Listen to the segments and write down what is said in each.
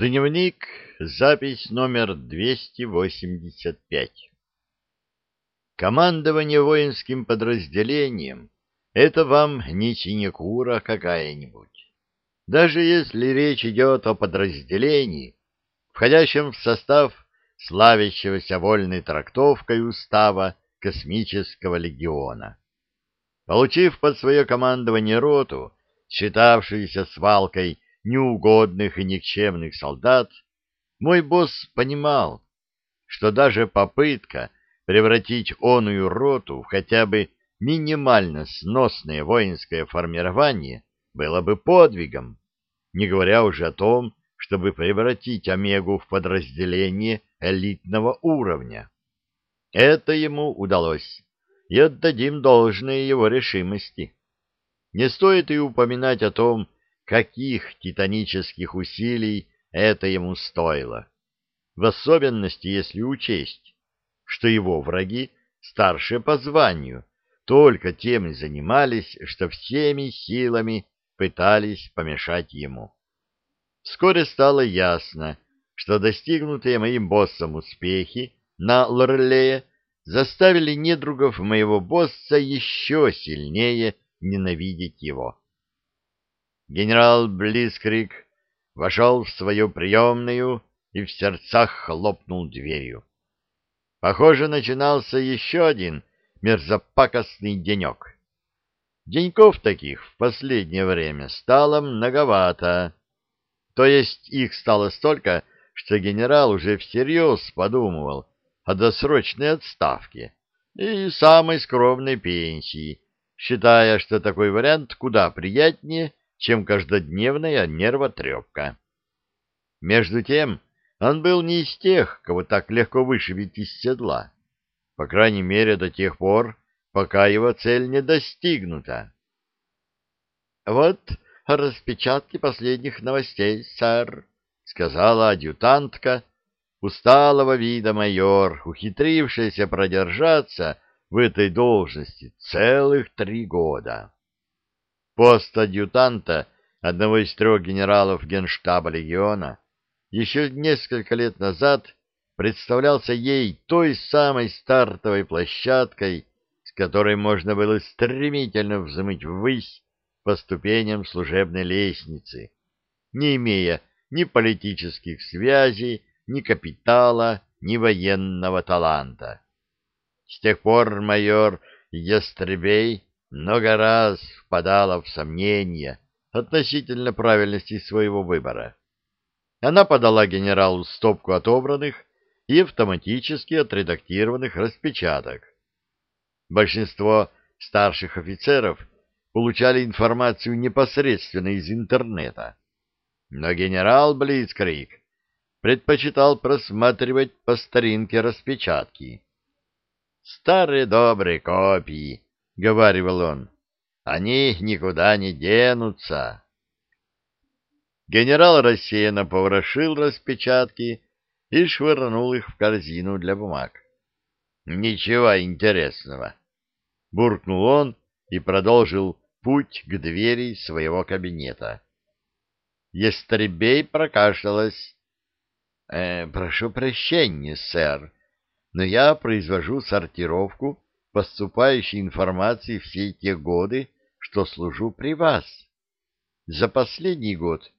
Дневник, запись номер 285. Командование воинским подразделением — это вам не синекура какая-нибудь. Даже если речь идет о подразделении, входящем в состав славящегося вольной трактовкой устава Космического легиона. Получив под свое командование роту, считавшуюся свалкой неугодных и никчемных солдат, мой босс понимал, что даже попытка превратить оную роту в хотя бы минимально сносное воинское формирование было бы подвигом, не говоря уже о том, чтобы превратить Омегу в подразделение элитного уровня. Это ему удалось, и отдадим должное его решимости. Не стоит и упоминать о том, каких титанических усилий это ему стоило. В особенности, если учесть, что его враги, старшие по званию, только тем и занимались, что всеми силами пытались помешать ему. Вскоре стало ясно, что достигнутые моим боссом успехи на Лорлее заставили недругов моего босса еще сильнее ненавидеть его генерал Блискрик вошел в свою приемную и в сердцах хлопнул дверью. Похоже, начинался еще один мерзопакостный денек. Деньков таких в последнее время стало многовато. То есть их стало столько, что генерал уже всерьез подумывал о досрочной отставке и самой скромной пенсии, считая, что такой вариант куда приятнее, чем каждодневная нервотрепка. Между тем, он был не из тех, кого так легко вышибить из седла, по крайней мере до тех пор, пока его цель не достигнута. — Вот распечатки последних новостей, сэр, — сказала адъютантка, усталого вида майор, ухитрившаяся продержаться в этой должности целых три года. Пост адъютанта одного из трех генералов генштаба легиона еще несколько лет назад представлялся ей той самой стартовой площадкой, с которой можно было стремительно взмыть ввысь по ступеням служебной лестницы, не имея ни политических связей, ни капитала, ни военного таланта. С тех пор майор Ястребей много раз впадала в сомнения относительно правильности своего выбора. Она подала генералу стопку отобранных и автоматически отредактированных распечаток. Большинство старших офицеров получали информацию непосредственно из интернета. Но генерал Блицкрик предпочитал просматривать по старинке распечатки. Старые добрые копии, — говаривал он, — они никуда не денутся. Генерал рассеянно поворошил распечатки и швырнул их в корзину для бумаг. «Ничего интересного!» — буркнул он и продолжил путь к двери своего кабинета. Естребей прокашлялась. «Э, «Прошу прощения, сэр, но я произвожу сортировку поступающей информации все те годы, что служу при вас. За последний год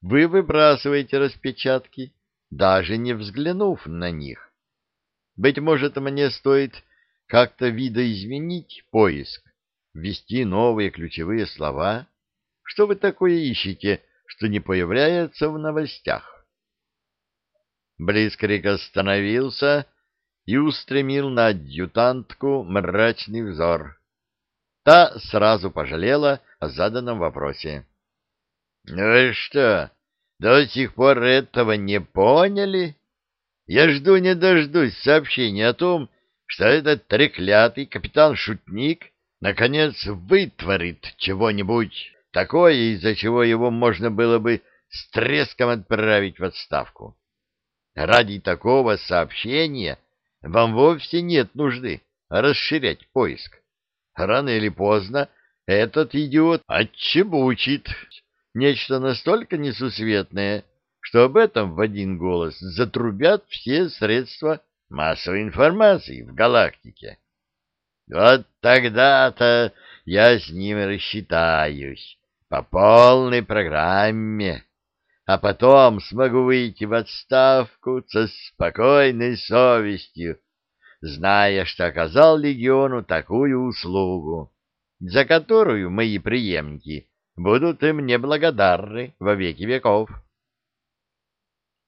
вы выбрасываете распечатки, даже не взглянув на них. Быть может, мне стоит как-то видоизменить поиск, ввести новые ключевые слова? Что вы такое ищете, что не появляется в новостях? Близкрик остановился и устремил на адъютантку мрачный взор. Та сразу пожалела о заданном вопросе. — Ну что, до сих пор этого не поняли? Я жду не дождусь сообщения о том, что этот треклятый капитан-шутник наконец вытворит чего-нибудь такое, из-за чего его можно было бы с треском отправить в отставку. Ради такого сообщения вам вовсе нет нужды расширять поиск. Рано или поздно этот идиот отчебучит нечто настолько несусветное, что об этом в один голос затрубят все средства массовой информации в галактике. Вот тогда-то я с ним рассчитаюсь по полной программе, а потом смогу выйти в отставку со спокойной совестью, зная, что оказал легиону такую услугу, за которую мои преемники будут им неблагодарны во веки веков.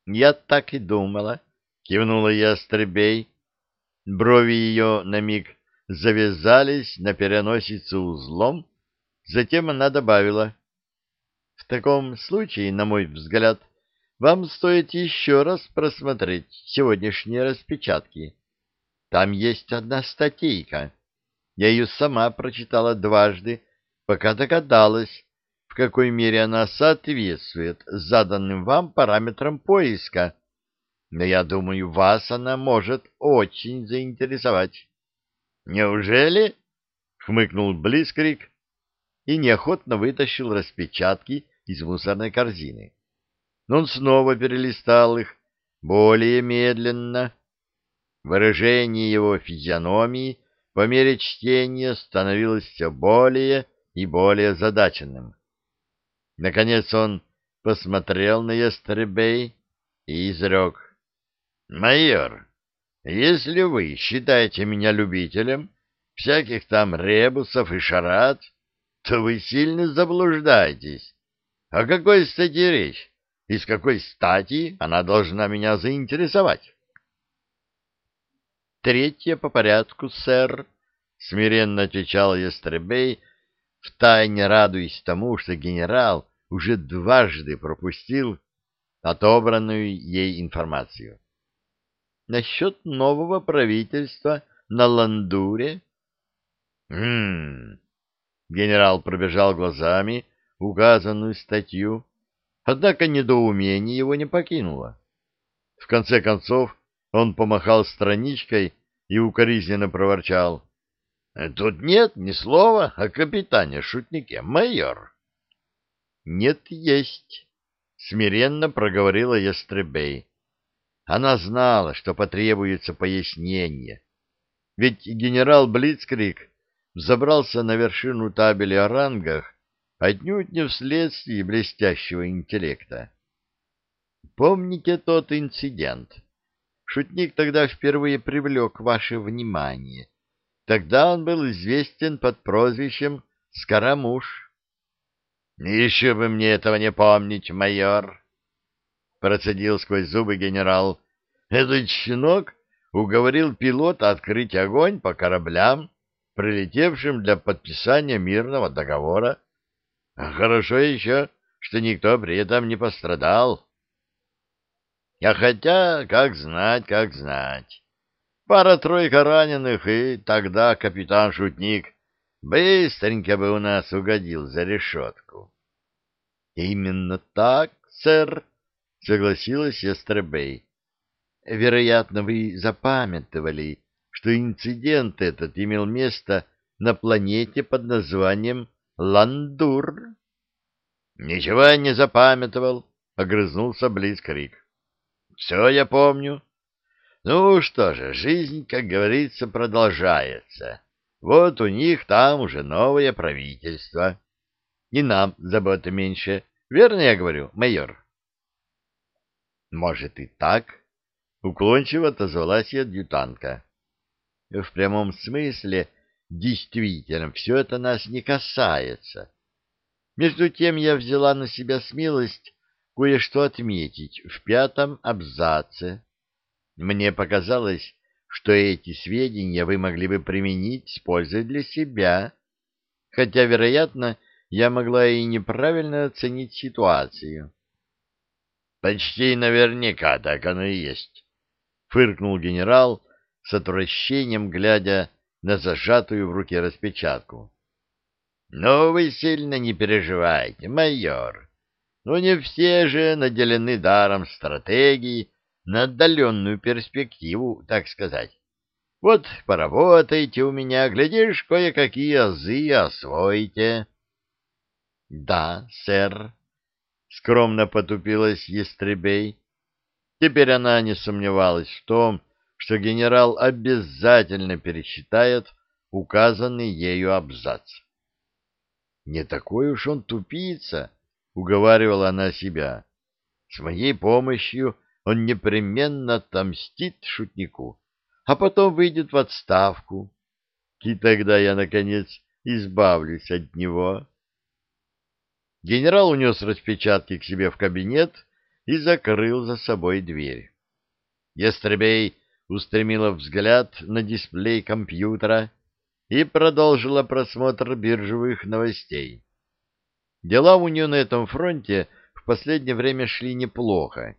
Я так и думала, кивнула я стребей. Брови ее на миг завязались на переносице узлом, затем она добавила. В таком случае, на мой взгляд, вам стоит еще раз просмотреть сегодняшние распечатки. Там есть одна статейка. Я ее сама прочитала дважды, пока догадалась, в какой мере она соответствует заданным вам параметрам поиска. Но я думаю, вас она может очень заинтересовать. Неужели? хмыкнул Блискрик и неохотно вытащил распечатки из мусорной корзины. Но он снова перелистал их более медленно. Выражение его физиономии по мере чтения становилось все более и более задаченным. Наконец он посмотрел на Ястребей и изрек. — Майор, если вы считаете меня любителем всяких там ребусов и шарат, то вы сильно заблуждаетесь. О какой стати речь? И с какой стати она должна меня заинтересовать? Третье по порядку, сэр, — смиренно отвечал Ястребей, втайне радуясь тому, что генерал уже дважды пропустил отобранную ей информацию. Насчет нового правительства на Ландуре? Хм. Генерал пробежал глазами указанную статью, однако недоумение его не покинуло. В конце концов он помахал страничкой и укоризненно проворчал. — Тут нет ни слова о капитане-шутнике, майор. Нет, есть, смиренно проговорила Ястребей. Она знала, что потребуется пояснение. Ведь генерал Блицкрик забрался на вершину табели о рангах отнюдь не вследствие блестящего интеллекта. Помните тот инцидент? Шутник тогда впервые привлек ваше внимание. Тогда он был известен под прозвищем Скоромуш. Еще бы мне этого не помнить, майор, процедил сквозь зубы генерал. Этот щенок уговорил пилота открыть огонь по кораблям, прилетевшим для подписания мирного договора. Хорошо еще, что никто при этом не пострадал. А хотя, как знать, как знать. Пара-тройка раненых, и тогда капитан-шутник быстренько бы у нас угодил за решетку. — Именно так, сэр, — согласилась Ястребей. — Вероятно, вы запамятовали, что инцидент этот имел место на планете под названием Ландур. — Ничего я не запамятовал, — огрызнулся Близкрик. — Все я помню. Ну что же, жизнь, как говорится, продолжается. Вот у них там уже новое правительство. И нам заботы меньше. Верно я говорю, майор? Может и так, уклончиво отозвалась адъютантка. В прямом смысле, действительно, все это нас не касается. Между тем я взяла на себя смелость кое-что отметить в пятом абзаце. Мне показалось, что эти сведения вы могли бы применить с пользой для себя, хотя, вероятно, я могла и неправильно оценить ситуацию. — Почти наверняка так оно и есть, — фыркнул генерал с отвращением, глядя на зажатую в руке распечатку. — Но вы сильно не переживайте, майор. Ну, не все же наделены даром стратегии, на отдаленную перспективу, так сказать. Вот поработайте у меня, глядишь, кое-какие азы освоите. — Да, сэр. скромно потупилась Естребей. Теперь она не сомневалась в том, что генерал обязательно пересчитает указанный ею абзац. «Не такой уж он тупица», — уговаривала она себя. «С моей помощью он непременно отомстит шутнику, а потом выйдет в отставку, и тогда я, наконец, избавлюсь от него». Генерал унес распечатки к себе в кабинет и закрыл за собой дверь. Естребей устремила взгляд на дисплей компьютера и продолжила просмотр биржевых новостей. Дела у нее на этом фронте в последнее время шли неплохо,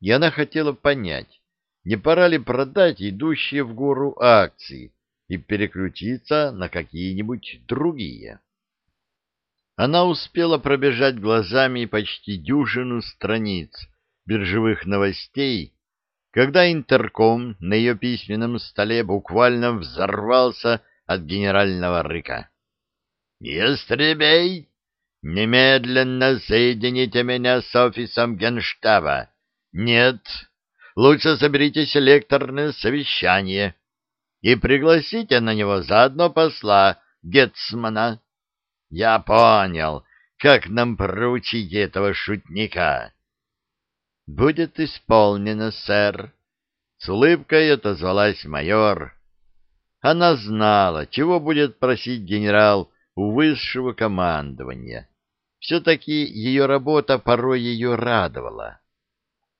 и она хотела понять, не пора ли продать идущие в гору акции и переключиться на какие-нибудь другие. Она успела пробежать глазами почти дюжину страниц биржевых новостей, когда интерком на ее письменном столе буквально взорвался от генерального рыка. «Естребей, немедленно соедините меня с офисом генштаба. Нет, лучше соберите селекторное совещание и пригласите на него заодно посла Гетцмана. Я понял, как нам проучить этого шутника». «Будет исполнено, сэр», — с улыбкой отозвалась майор. Она знала, чего будет просить генерал у высшего командования. Все-таки ее работа порой ее радовала.